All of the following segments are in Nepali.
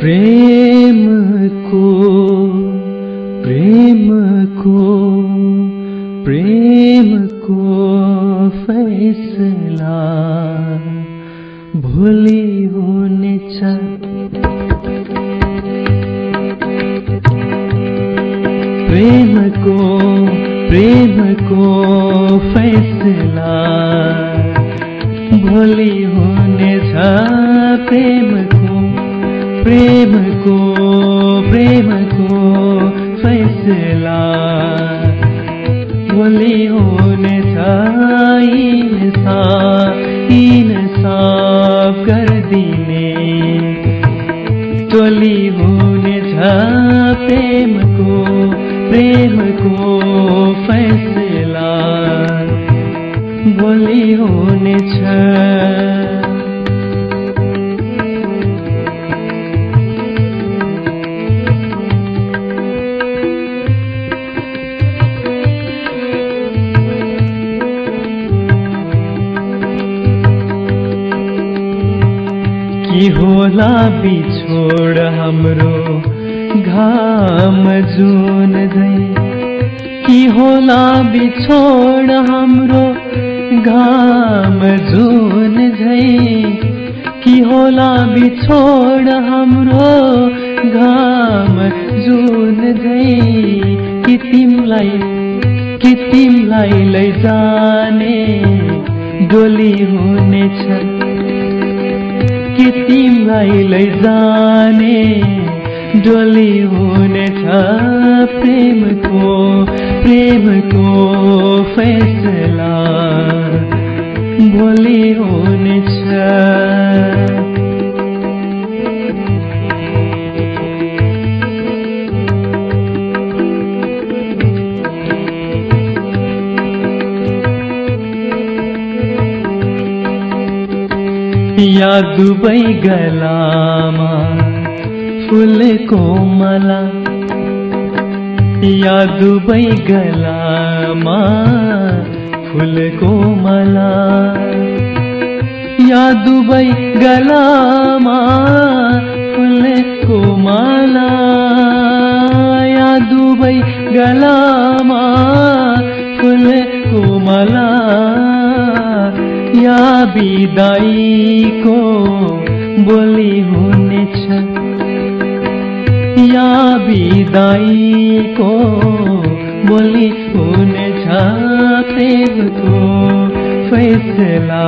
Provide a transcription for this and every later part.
प्रेम को प्रेम को प्रेम को फैसला, भूली होने प्रेम को प्रेम को फैसला, भोली होने जा प्रेम प्रेम को प्रेम को फैसला बोली प्रेमोसलान सा बोलीन प्रेम को प्रेम को फैसला। बोली होने बोलीन के होला बिछोड हाम्रो घाम जुन झै के होला बिछोड हाम्रो घाम जुन झै के होला बिछोड हाम्रो घाम जुन झै कि तिमलाई कि तिमलाई लैजाने डोली हुनेछ तिमीलाई लैजाने डोली हुनेछ प्रेमको प्रेमको फैसला। भोलि हुनेछ या दुबै गलामा फुलको मला या दुबै गलामा फुलको मला या दुबै गलामा फुलको माला या दुबै गलामा फुलको माला या बिदाईको बोली हुनेछ। या बिदाईको बोली हुनेछ प्रेमको फैसला।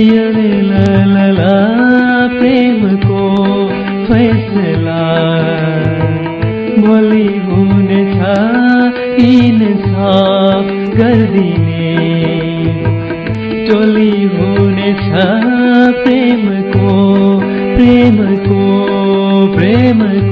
यरे लला प्रेमको फैसला। भोलि हुनेछ इन्साफ गरिदिने डोली हुनेछ प्रेमको प्रेमको प्रेमको।